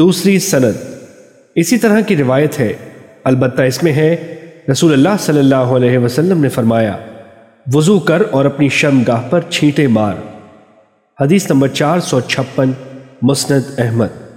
دوسری سند۔ اسی طرح کی روایت ہے۔ البتہ اس میں ہے، رسول اللہ صلی اللہ علیہ وسلم نے فرمایا، وضو کر اور اپنی شرم گاہ پر چھینٹے مار۔ حدیث نمبر چار سو چھپن، مسند احمد۔